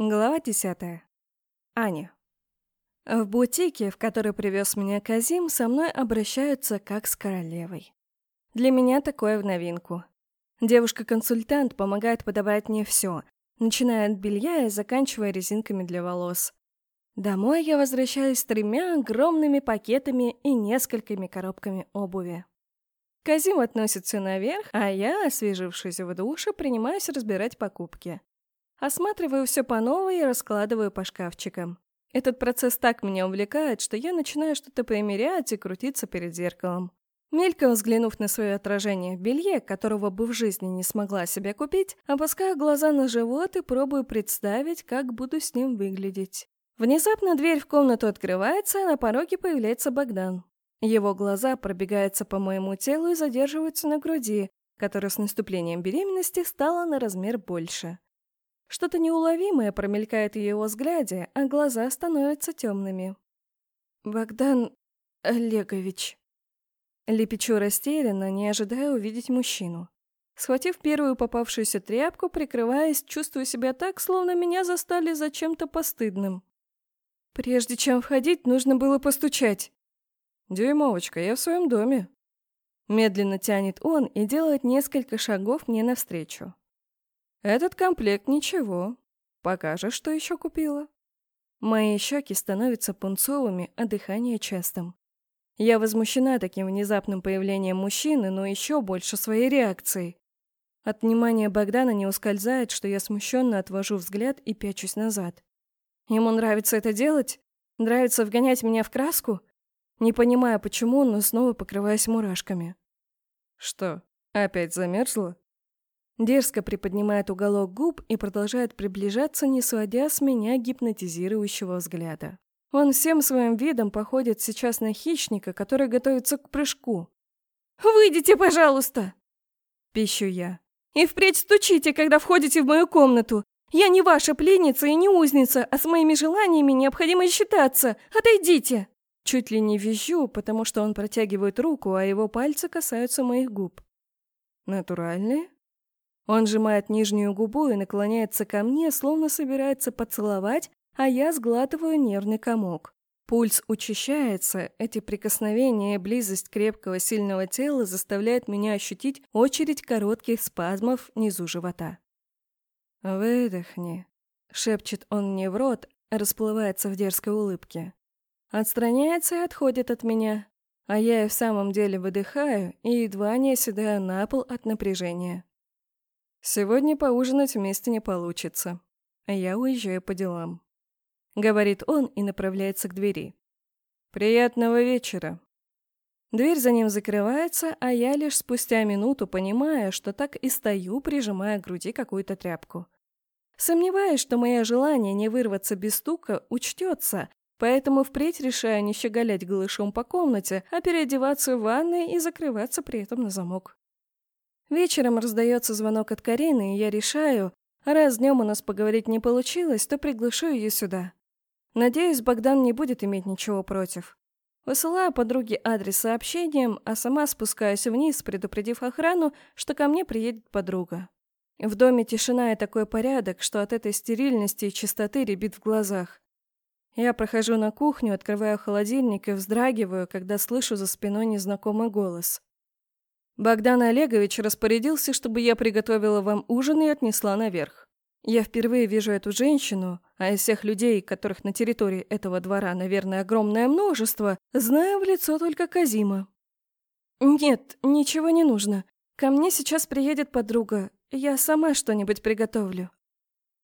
Глава десятая. Аня. В бутике, в который привез меня Казим, со мной обращаются как с королевой. Для меня такое в новинку. Девушка-консультант помогает подобрать мне все, начиная от белья и заканчивая резинками для волос. Домой я возвращаюсь с тремя огромными пакетами и несколькими коробками обуви. Казим относит все наверх, а я, освежившись в душе, принимаюсь разбирать покупки. Осматриваю все по новой и раскладываю по шкафчикам. Этот процесс так меня увлекает, что я начинаю что-то примерять и крутиться перед зеркалом. Мельком взглянув на свое отражение в белье, которого бы в жизни не смогла себе купить, опускаю глаза на живот и пробую представить, как буду с ним выглядеть. Внезапно дверь в комнату открывается, а на пороге появляется Богдан. Его глаза пробегаются по моему телу и задерживаются на груди, которая с наступлением беременности стала на размер больше. Что-то неуловимое промелькает в его взгляде, а глаза становятся темными. «Богдан Олегович». Лепечу растерянно, не ожидая увидеть мужчину. Схватив первую попавшуюся тряпку, прикрываясь, чувствую себя так, словно меня застали за чем-то постыдным. Прежде чем входить, нужно было постучать. «Дюймовочка, я в своем доме». Медленно тянет он и делает несколько шагов мне навстречу. Этот комплект ничего. Покажешь, что еще купила? Мои щеки становятся пунцовыми, а дыхание частым. Я возмущена таким внезапным появлением мужчины, но еще больше своей реакцией. От внимания Богдана не ускользает, что я смущенно отвожу взгляд и пячусь назад. Ему нравится это делать? Нравится вгонять меня в краску? Не понимая почему, но снова покрываясь мурашками. Что, опять замерзла? Дерзко приподнимает уголок губ и продолжает приближаться, не сводя с меня гипнотизирующего взгляда. Он всем своим видом походит сейчас на хищника, который готовится к прыжку. «Выйдите, пожалуйста!» Пищу я. «И впредь стучите, когда входите в мою комнату! Я не ваша пленница и не узница, а с моими желаниями необходимо считаться! Отойдите!» Чуть ли не визжу, потому что он протягивает руку, а его пальцы касаются моих губ. «Натуральные?» Он сжимает нижнюю губу и наклоняется ко мне, словно собирается поцеловать, а я сглатываю нервный комок. Пульс учащается, эти прикосновения и близость крепкого сильного тела заставляют меня ощутить очередь коротких спазмов внизу живота. «Выдохни», — шепчет он мне в рот, расплывается в дерзкой улыбке. Отстраняется и отходит от меня, а я и в самом деле выдыхаю и едва не оседаю на пол от напряжения. Сегодня поужинать вместе не получится. Я уезжаю по делам. Говорит он и направляется к двери. Приятного вечера. Дверь за ним закрывается, а я лишь спустя минуту понимаю, что так и стою, прижимая к груди какую-то тряпку. Сомневаюсь, что мое желание не вырваться без стука учтется, поэтому впредь решаю не щеголять голышом по комнате, а переодеваться в ванной и закрываться при этом на замок. Вечером раздается звонок от Карины, и я решаю, раз днем у нас поговорить не получилось, то приглашу ее сюда. Надеюсь, Богдан не будет иметь ничего против. Высылаю подруге адрес сообщением, а сама спускаюсь вниз, предупредив охрану, что ко мне приедет подруга. В доме тишина и такой порядок, что от этой стерильности и чистоты рябит в глазах. Я прохожу на кухню, открываю холодильник и вздрагиваю, когда слышу за спиной незнакомый голос. Богдан Олегович распорядился, чтобы я приготовила вам ужин и отнесла наверх. Я впервые вижу эту женщину, а из всех людей, которых на территории этого двора, наверное, огромное множество, знаю в лицо только Казима. Нет, ничего не нужно. Ко мне сейчас приедет подруга. Я сама что-нибудь приготовлю.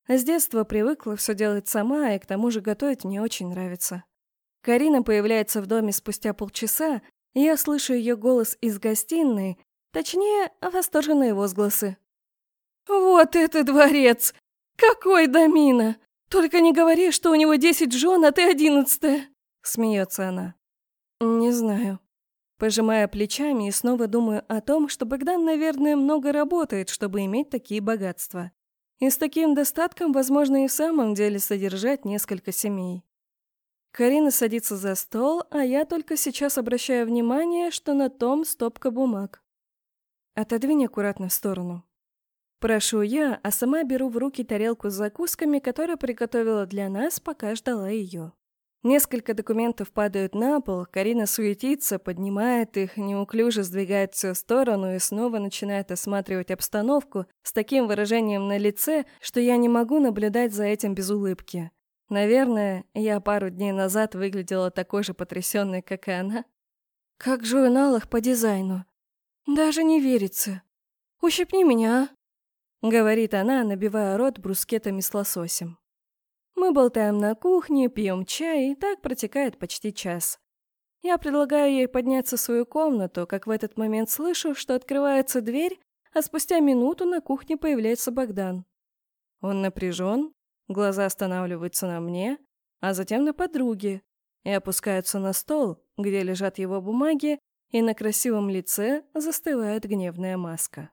С детства привыкла все делать сама, и к тому же готовить мне очень нравится. Карина появляется в доме спустя полчаса, я слышу ее голос из гостиной, Точнее, восторженные возгласы. «Вот это дворец! Какой домина! Только не говори, что у него десять жен, а ты одиннадцатая!» Смеется она. «Не знаю». Пожимая плечами и снова думаю о том, что Богдан, наверное, много работает, чтобы иметь такие богатства. И с таким достатком, возможно, и в самом деле содержать несколько семей. Карина садится за стол, а я только сейчас обращаю внимание, что на том стопка бумаг. Отодвинь аккуратно в сторону. Прошу я, а сама беру в руки тарелку с закусками, которую приготовила для нас, пока ждала ее. Несколько документов падают на пол, Карина суетится, поднимает их, неуклюже сдвигает все в сторону и снова начинает осматривать обстановку с таким выражением на лице, что я не могу наблюдать за этим без улыбки. Наверное, я пару дней назад выглядела такой же потрясенной, как и она. Как журналах по дизайну. Даже не верится. Ущипни меня, а? Говорит она, набивая рот брускетами с лососем. Мы болтаем на кухне, пьем чай, и так протекает почти час. Я предлагаю ей подняться в свою комнату, как в этот момент слышу, что открывается дверь, а спустя минуту на кухне появляется Богдан. Он напряжен, глаза останавливаются на мне, а затем на подруге, и опускаются на стол, где лежат его бумаги, и на красивом лице застывает гневная маска.